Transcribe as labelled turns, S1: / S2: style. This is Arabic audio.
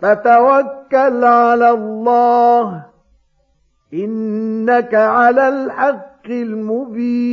S1: فتوكل على الله. إنك على الحق المبين.